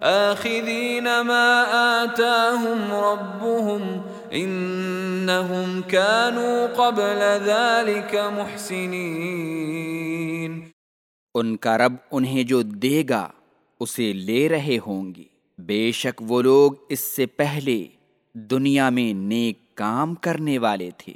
آخذین ما آتاهم ربهم انہم كانوا قبل ذلك محسنین۔ ان کا رب انہیں جو دے گا، اسے لے رہے ہوں گے۔ بے شک وہ لوگ اس سے پہلے دنیا میں نیک کام کرنے والے تھے۔